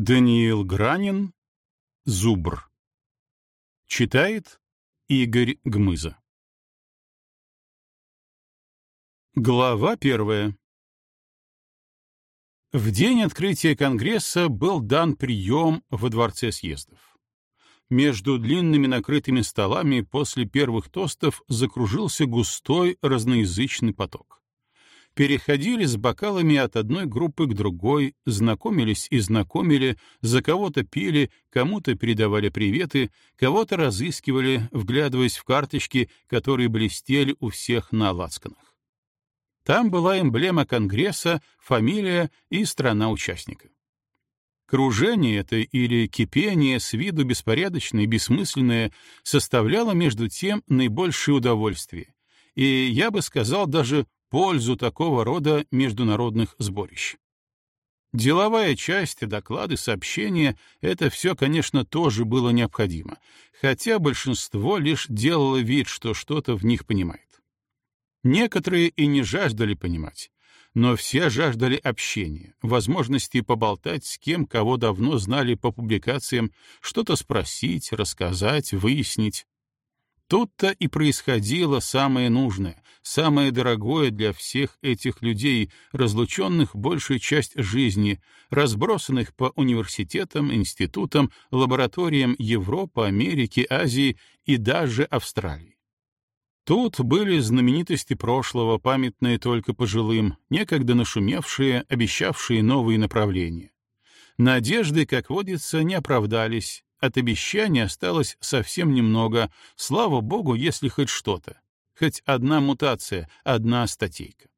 Даниил Гранин, Зубр. Читает Игорь Гмыза. Глава первая. В день открытия Конгресса был дан прием во Дворце съездов. Между длинными накрытыми столами после первых тостов закружился густой разноязычный поток переходили с бокалами от одной группы к другой, знакомились и знакомили, за кого-то пили, кому-то передавали приветы, кого-то разыскивали, вглядываясь в карточки, которые блестели у всех на лацканах. Там была эмблема Конгресса, фамилия и страна участника. Кружение это или кипение с виду беспорядочное и бессмысленное составляло между тем наибольшее удовольствие, и, я бы сказал, даже пользу такого рода международных сборищ. Деловая часть, доклады, сообщения — это все, конечно, тоже было необходимо, хотя большинство лишь делало вид, что что-то в них понимает. Некоторые и не жаждали понимать, но все жаждали общения, возможности поболтать с кем, кого давно знали по публикациям, что-то спросить, рассказать, выяснить. Тут-то и происходило самое нужное, самое дорогое для всех этих людей, разлученных большую часть жизни, разбросанных по университетам, институтам, лабораториям Европы, Америки, Азии и даже Австралии. Тут были знаменитости прошлого, памятные только пожилым, некогда нашумевшие, обещавшие новые направления. Надежды, как водится, не оправдались, от обещания осталось совсем немного, слава богу, если хоть что-то. Хоть одна мутация, одна статейка.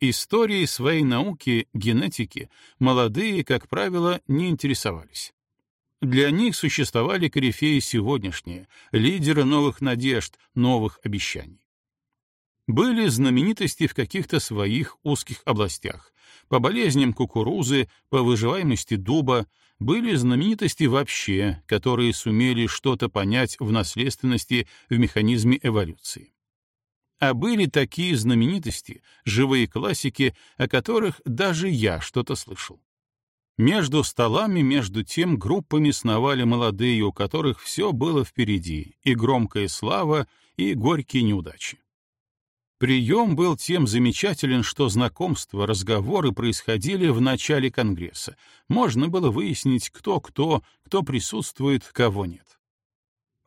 Историей своей науки, генетики, молодые, как правило, не интересовались. Для них существовали корифеи сегодняшние, лидеры новых надежд, новых обещаний. Были знаменитости в каких-то своих узких областях, по болезням кукурузы, по выживаемости дуба, были знаменитости вообще, которые сумели что-то понять в наследственности в механизме эволюции. А были такие знаменитости, живые классики, о которых даже я что-то слышал. Между столами, между тем, группами сновали молодые, у которых все было впереди, и громкая слава, и горькие неудачи. Прием был тем замечателен, что знакомства, разговоры происходили в начале Конгресса. Можно было выяснить, кто кто, кто присутствует, кого нет.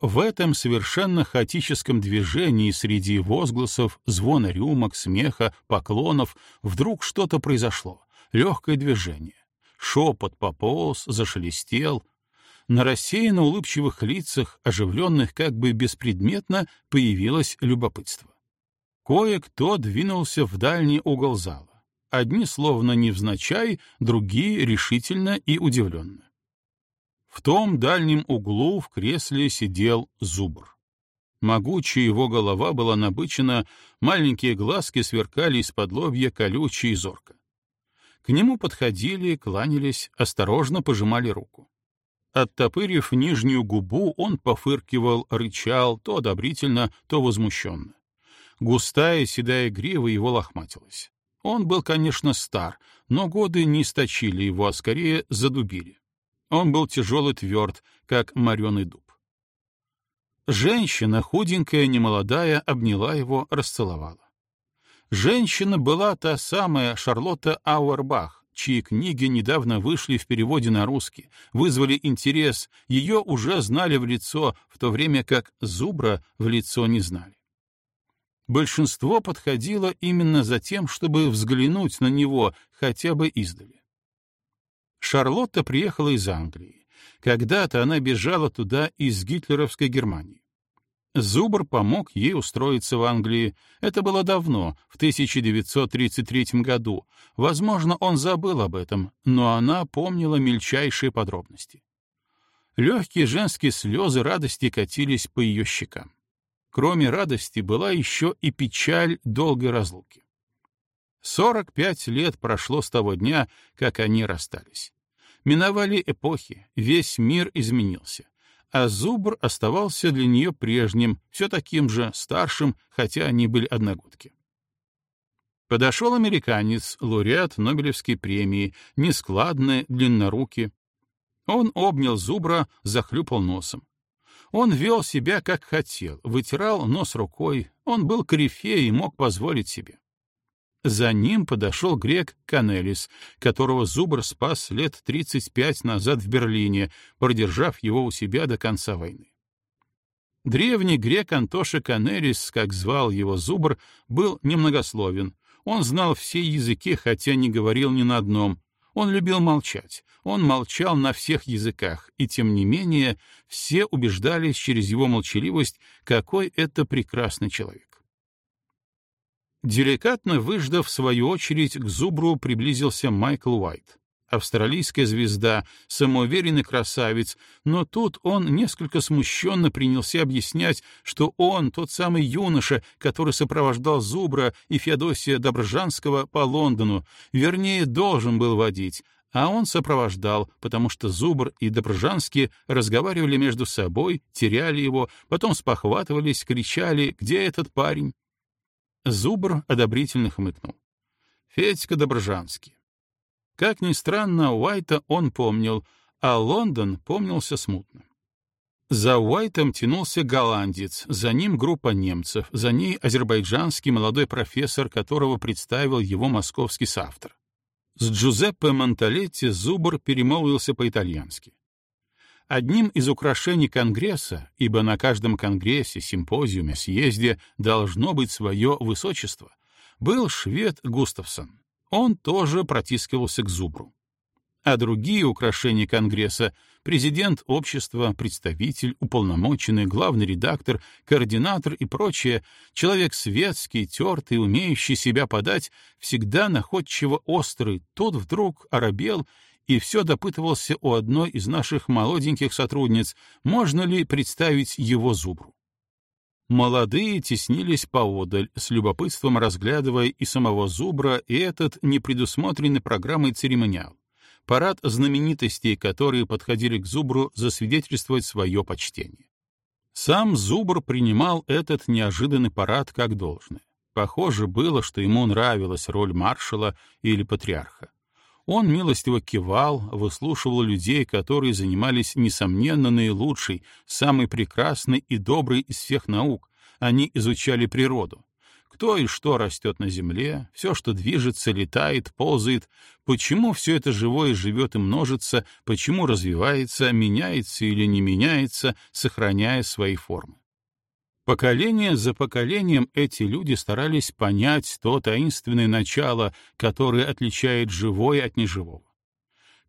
В этом совершенно хаотическом движении среди возгласов, звона рюмок, смеха, поклонов вдруг что-то произошло, легкое движение. Шепот пополз, зашелестел. На рассеянно улыбчивых лицах, оживленных как бы беспредметно, появилось любопытство. Кое-кто двинулся в дальний угол зала. Одни словно невзначай, другие решительно и удивленно. В том дальнем углу в кресле сидел зубр. Могучая его голова была набычена, маленькие глазки сверкали из-под лобья колючие и зорко. К нему подходили, кланялись, осторожно пожимали руку. Оттопырив нижнюю губу, он пофыркивал, рычал, то одобрительно, то возмущенно. Густая седая грива его лохматилась. Он был, конечно, стар, но годы не источили его, а скорее задубили. Он был тяжел и тверд, как мореный дуб. Женщина, худенькая, немолодая, обняла его, расцеловала. Женщина была та самая Шарлотта Ауэрбах, чьи книги недавно вышли в переводе на русский, вызвали интерес, ее уже знали в лицо, в то время как Зубра в лицо не знали. Большинство подходило именно за тем, чтобы взглянуть на него хотя бы издали. Шарлотта приехала из Англии. Когда-то она бежала туда из гитлеровской Германии. Зубр помог ей устроиться в Англии. Это было давно, в 1933 году. Возможно, он забыл об этом, но она помнила мельчайшие подробности. Легкие женские слезы радости катились по ее щекам. Кроме радости была еще и печаль долгой разлуки. Сорок пять лет прошло с того дня, как они расстались. Миновали эпохи, весь мир изменился, а Зубр оставался для нее прежним, все таким же старшим, хотя они были одногодки. Подошел американец, лауреат Нобелевской премии, нескладный, длиннорукий. Он обнял зубра, захлюпал носом. Он вел себя как хотел, вытирал нос рукой, он был корифей и мог позволить себе. За ним подошел грек Канелис, которого Зубр спас лет 35 назад в Берлине, продержав его у себя до конца войны. Древний грек Антоша Канелис, как звал его Зубр, был немногословен. Он знал все языки, хотя не говорил ни на одном. Он любил молчать. Он молчал на всех языках, и тем не менее все убеждались через его молчаливость, какой это прекрасный человек. Деликатно выждав, свою очередь, к Зубру приблизился Майкл Уайт. Австралийская звезда, самоуверенный красавец, но тут он несколько смущенно принялся объяснять, что он тот самый юноша, который сопровождал Зубра и Феодосия Доброжанского по Лондону, вернее, должен был водить, а он сопровождал, потому что Зубр и Доброжанский разговаривали между собой, теряли его, потом спохватывались, кричали «Где этот парень?». Зубр одобрительно хмыкнул. Федька Доброжанский. Как ни странно, Уайта он помнил, а Лондон помнился смутно. За Уайтом тянулся голландец, за ним группа немцев, за ней азербайджанский молодой профессор, которого представил его московский соавтор. С Джузеппе Монталетти Зубр перемолвился по-итальянски. Одним из украшений Конгресса, ибо на каждом Конгрессе, симпозиуме, съезде должно быть свое высочество, был швед Густавсон. Он тоже протискивался к Зубру. А другие украшения Конгресса — президент общества, представитель, уполномоченный, главный редактор, координатор и прочее, человек светский, тертый, умеющий себя подать, всегда находчиво острый, тот вдруг оробел и все допытывался у одной из наших молоденьких сотрудниц, можно ли представить его зубру. Молодые теснились поодаль, с любопытством разглядывая и самого зубра, и этот непредусмотренный программой церемониал. Парад знаменитостей, которые подходили к зубру засвидетельствовать свое почтение. Сам зубр принимал этот неожиданный парад как должное. Похоже было, что ему нравилась роль маршала или патриарха. Он милостиво кивал, выслушивал людей, которые занимались, несомненно, наилучшей, самой прекрасной и доброй из всех наук. Они изучали природу. Кто и что растет на земле, все, что движется, летает, ползает, почему все это живое живет и множится, почему развивается, меняется или не меняется, сохраняя свои формы. Поколение за поколением эти люди старались понять то таинственное начало, которое отличает живое от неживого.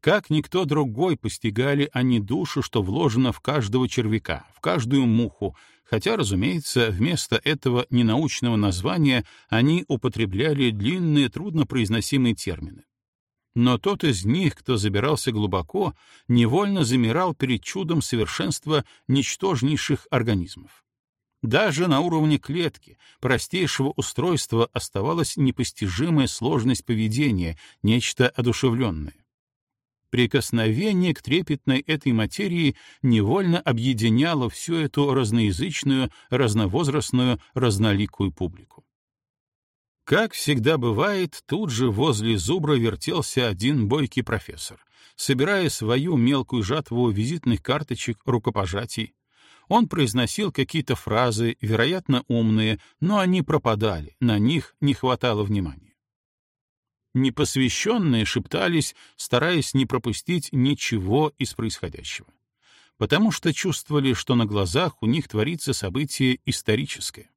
Как никто другой постигали они душу, что вложено в каждого червяка, в каждую муху, хотя, разумеется, вместо этого ненаучного названия они употребляли длинные, труднопроизносимые термины. Но тот из них, кто забирался глубоко, невольно замирал перед чудом совершенства ничтожнейших организмов. Даже на уровне клетки, простейшего устройства оставалась непостижимая сложность поведения, нечто одушевленное. Прикосновение к трепетной этой материи невольно объединяло всю эту разноязычную, разновозрастную, разноликую публику. Как всегда бывает, тут же возле зубра вертелся один бойкий профессор, собирая свою мелкую жатву визитных карточек, рукопожатий, он произносил какие-то фразы, вероятно, умные, но они пропадали, на них не хватало внимания. Непосвященные шептались, стараясь не пропустить ничего из происходящего, потому что чувствовали, что на глазах у них творится событие историческое.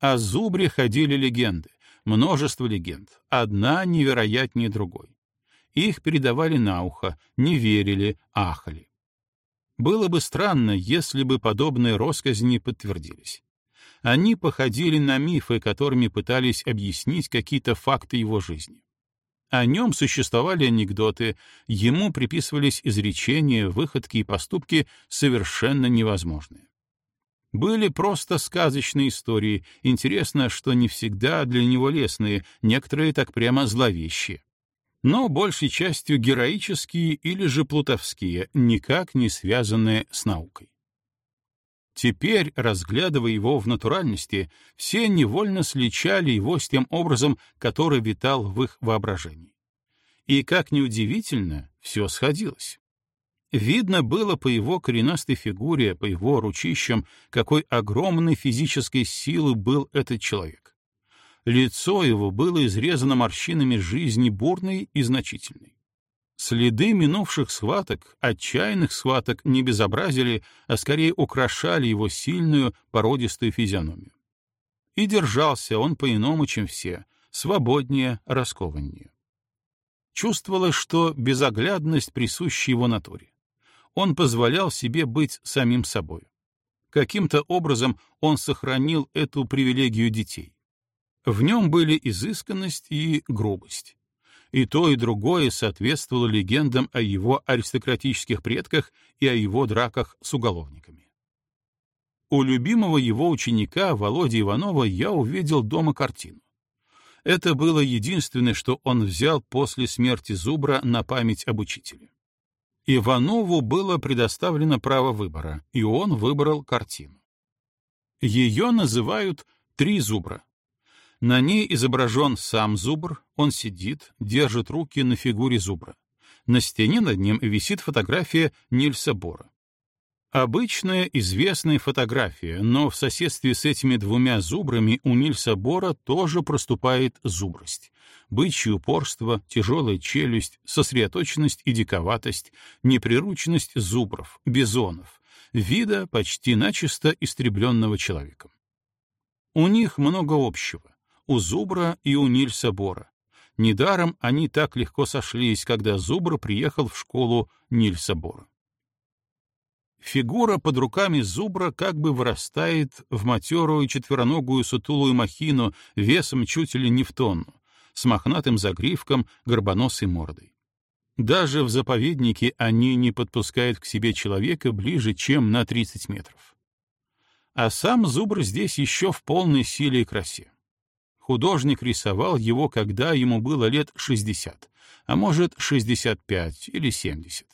О Зубре ходили легенды, множество легенд, одна невероятнее другой. Их передавали на ухо, не верили, ахали. Было бы странно, если бы подобные россказни подтвердились. Они походили на мифы, которыми пытались объяснить какие-то факты его жизни. О нем существовали анекдоты, ему приписывались изречения, выходки и поступки совершенно невозможные. Были просто сказочные истории, интересно, что не всегда для него лестные, некоторые так прямо зловещие но большей частью героические или же плутовские, никак не связанные с наукой. Теперь, разглядывая его в натуральности, все невольно сличали его с тем образом, который витал в их воображении. И, как ни удивительно, все сходилось. Видно было по его коренастой фигуре, по его ручищам, какой огромной физической силы был этот человек. Лицо его было изрезано морщинами жизни бурной и значительной. Следы минувших схваток, отчаянных схваток не безобразили, а скорее украшали его сильную, породистую физиономию. И держался он по-иному, чем все, свободнее, раскованнее. Чувствовалось, что безоглядность присуща его натуре. Он позволял себе быть самим собой. Каким-то образом он сохранил эту привилегию детей. В нем были изысканность и грубость. И то, и другое соответствовало легендам о его аристократических предках и о его драках с уголовниками. У любимого его ученика Володи Иванова я увидел дома картину. Это было единственное, что он взял после смерти Зубра на память об учителе. Иванову было предоставлено право выбора, и он выбрал картину. Ее называют «Три зубра». На ней изображен сам зубр, он сидит, держит руки на фигуре зубра. На стене над ним висит фотография Нильса Бора. Обычная известная фотография, но в соседстве с этими двумя зубрами у Нильса Бора тоже проступает зубрость. Бычье упорство, тяжелая челюсть, сосредоточенность и диковатость, неприручность зубров, бизонов, вида почти начисто истребленного человеком. У них много общего, у зубра и у Нильса Бора. Недаром они так легко сошлись, когда зубр приехал в школу Нильса Бора. Фигура под руками зубра как бы вырастает в матерую четвероногую сутулую махину весом чуть ли не в тонну, с мохнатым загривком, горбоносой мордой. Даже в заповеднике они не подпускают к себе человека ближе, чем на 30 метров. А сам зубр здесь еще в полной силе и красе. Художник рисовал его, когда ему было лет 60, а может 65 или 70.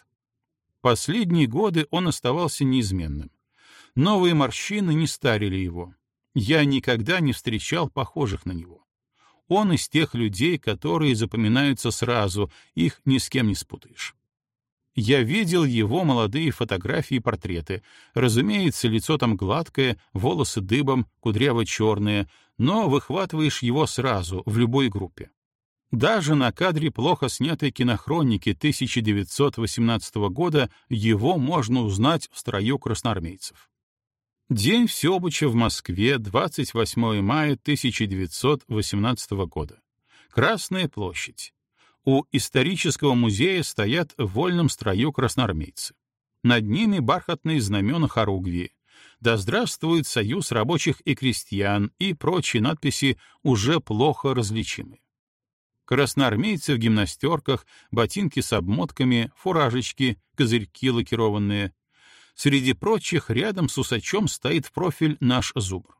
Последние годы он оставался неизменным. Новые морщины не старили его. Я никогда не встречал похожих на него. Он из тех людей, которые запоминаются сразу, их ни с кем не спутаешь. Я видел его молодые фотографии и портреты. Разумеется, лицо там гладкое, волосы дыбом, кудряво-черные, но выхватываешь его сразу, в любой группе. Даже на кадре плохо снятой кинохроники 1918 года его можно узнать в строю красноармейцев. День Всеобуча в Москве, 28 мая 1918 года. Красная площадь. У исторического музея стоят в вольном строю красноармейцы. Над ними бархатные знамена Хоругвии. «Да здравствует Союз рабочих и крестьян» и прочие надписи уже плохо различимы красноармейцы в гимнастерках, ботинки с обмотками, фуражечки, козырьки лакированные. Среди прочих рядом с усачом стоит в профиль наш зубр.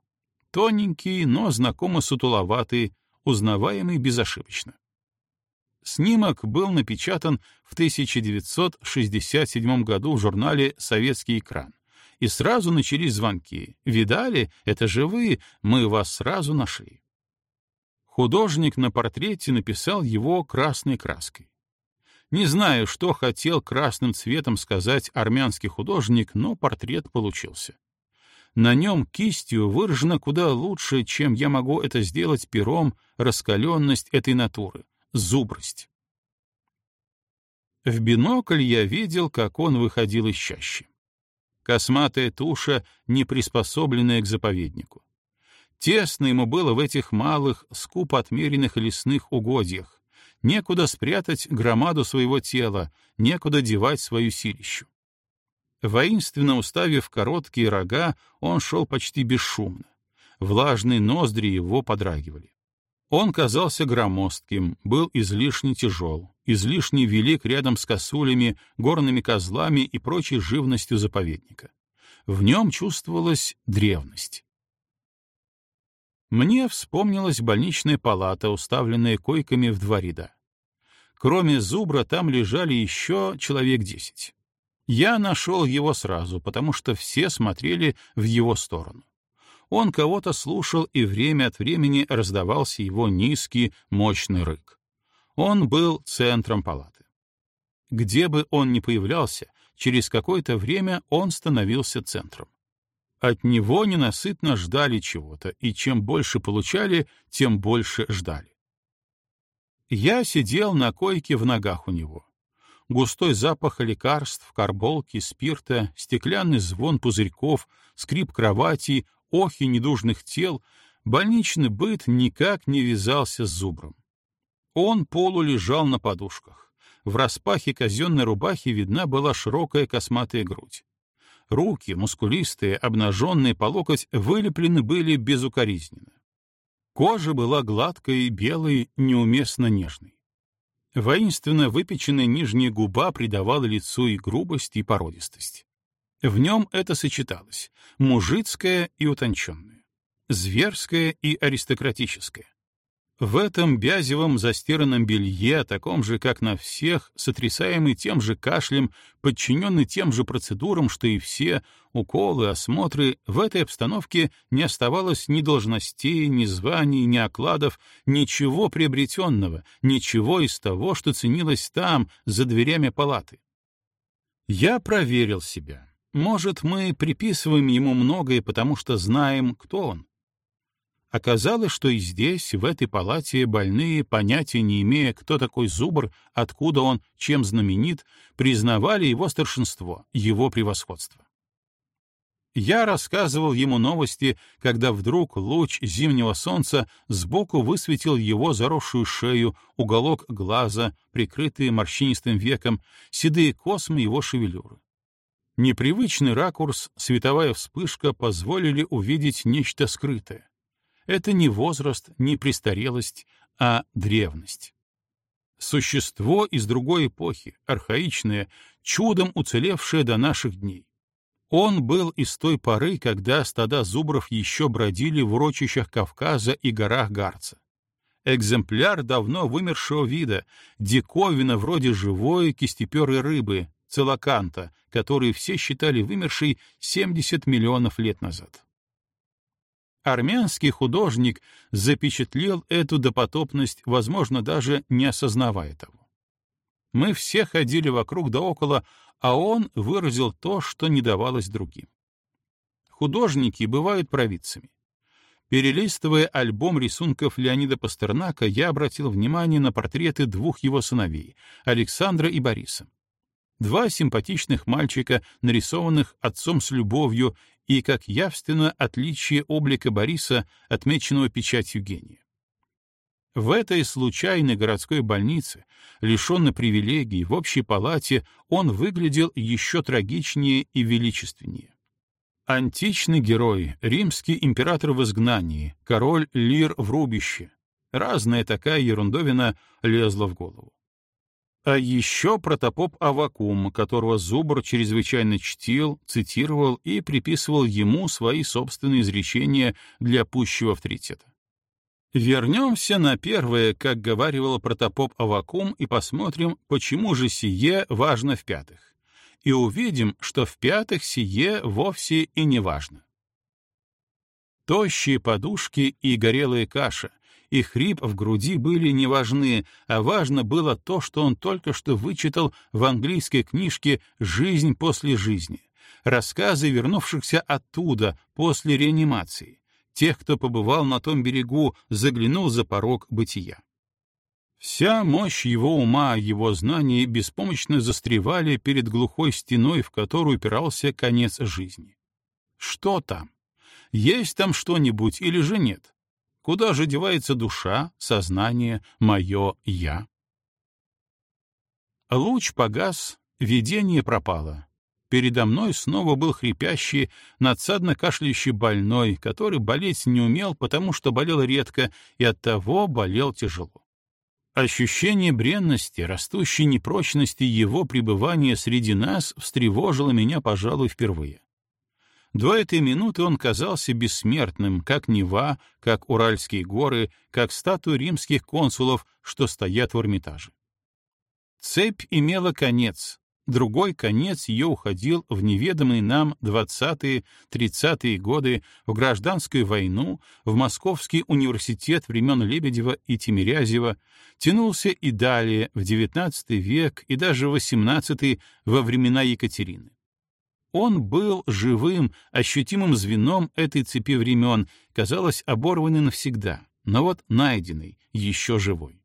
Тоненький, но знакомо сутуловатый, узнаваемый безошибочно. Снимок был напечатан в 1967 году в журнале «Советский экран». И сразу начались звонки. «Видали? Это же вы! Мы вас сразу нашли!» Художник на портрете написал его красной краской. Не знаю, что хотел красным цветом сказать армянский художник, но портрет получился. На нем кистью выражено куда лучше, чем я могу это сделать пером, раскаленность этой натуры, зубрость. В бинокль я видел, как он выходил из чащи. Косматая туша, не приспособленная к заповеднику. Тесно ему было в этих малых, скупо отмеренных лесных угодьях. Некуда спрятать громаду своего тела, некуда девать свою силищу. Воинственно уставив короткие рога, он шел почти бесшумно. Влажные ноздри его подрагивали. Он казался громоздким, был излишне тяжел, излишне велик рядом с косулями, горными козлами и прочей живностью заповедника. В нем чувствовалась древность. Мне вспомнилась больничная палата, уставленная койками в два ряда. Кроме зубра там лежали еще человек десять. Я нашел его сразу, потому что все смотрели в его сторону. Он кого-то слушал, и время от времени раздавался его низкий, мощный рык. Он был центром палаты. Где бы он ни появлялся, через какое-то время он становился центром. От него ненасытно ждали чего-то, и чем больше получали, тем больше ждали. Я сидел на койке в ногах у него. Густой запах лекарств, карболки, спирта, стеклянный звон пузырьков, скрип кровати, охи недужных тел, больничный быт никак не вязался с зубром. Он полулежал на подушках. В распахе казенной рубахи видна была широкая косматая грудь. Руки, мускулистые, обнаженные по локоть, вылеплены были безукоризненно. Кожа была гладкой, белой, неуместно нежной. Воинственно выпеченная нижняя губа придавала лицу и грубость, и породистость. В нем это сочеталось — мужицкое и утонченное, зверское и аристократическое. В этом бязевом застиранном белье, таком же, как на всех, сотрясаемый тем же кашлем, подчиненный тем же процедурам, что и все, уколы, осмотры, в этой обстановке не оставалось ни должностей, ни званий, ни окладов, ничего приобретенного, ничего из того, что ценилось там, за дверями палаты. Я проверил себя. Может, мы приписываем ему многое, потому что знаем, кто он. Оказалось, что и здесь, в этой палате, больные, понятия не имея, кто такой Зубр, откуда он, чем знаменит, признавали его старшинство, его превосходство. Я рассказывал ему новости, когда вдруг луч зимнего солнца сбоку высветил его заросшую шею, уголок глаза, прикрытый морщинистым веком, седые космы его шевелюры. Непривычный ракурс, световая вспышка позволили увидеть нечто скрытое. Это не возраст, не престарелость, а древность. Существо из другой эпохи, архаичное, чудом уцелевшее до наших дней. Он был из той поры, когда стада зубров еще бродили в урочищах Кавказа и горах Гарца. Экземпляр давно вымершего вида, диковина вроде живой кистеперой рыбы, целоканта, который все считали вымершей 70 миллионов лет назад. Армянский художник запечатлел эту допотопность, возможно, даже не осознавая того. Мы все ходили вокруг да около, а он выразил то, что не давалось другим. Художники бывают провидцами. Перелистывая альбом рисунков Леонида Пастернака, я обратил внимание на портреты двух его сыновей, Александра и Бориса. Два симпатичных мальчика, нарисованных отцом с любовью и как явственно отличие облика Бориса, отмеченного печатью гения. В этой случайной городской больнице, лишенной привилегий, в общей палате, он выглядел еще трагичнее и величественнее. Античный герой, римский император в изгнании, король Лир в рубище. Разная такая ерундовина лезла в голову. А еще протопоп Авакум, которого Зубр чрезвычайно чтил, цитировал и приписывал ему свои собственные изречения для пущего авторитета. Вернемся на первое, как говаривал протопоп Авакум, и посмотрим, почему же сие важно в пятых. И увидим, что в пятых сие вовсе и не важно. Тощие подушки и горелая каша — и хрип в груди были не важны, а важно было то, что он только что вычитал в английской книжке «Жизнь после жизни», рассказы вернувшихся оттуда, после реанимации, тех, кто побывал на том берегу, заглянул за порог бытия. Вся мощь его ума, его знаний беспомощно застревали перед глухой стеной, в которую упирался конец жизни. Что там? Есть там что-нибудь или же нет? Куда же девается душа, сознание, мое «я»? Луч погас, видение пропало. Передо мной снова был хрипящий, надсадно кашляющий больной, который болеть не умел, потому что болел редко и оттого болел тяжело. Ощущение бренности, растущей непрочности его пребывания среди нас встревожило меня, пожалуй, впервые. До этой минуты он казался бессмертным, как Нева, как Уральские горы, как статуи римских консулов, что стоят в Эрмитаже. Цепь имела конец, Другой конец ее уходил в неведомые нам 20-30-е годы, в гражданскую войну, в Московский университет времен Лебедева и Тимирязева, тянулся и далее, в XIX век и даже XVIII во времена Екатерины. Он был живым, ощутимым звеном этой цепи времен, казалось, оборванный навсегда, но вот найденный, еще живой.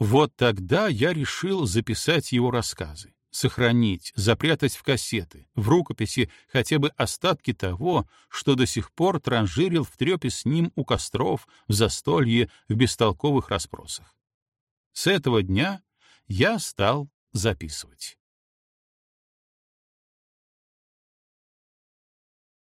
Вот тогда я решил записать его рассказы сохранить, запрятать в кассеты, в рукописи хотя бы остатки того, что до сих пор транжирил в трепе с ним у костров, в застолье, в бестолковых расспросах. С этого дня я стал записывать.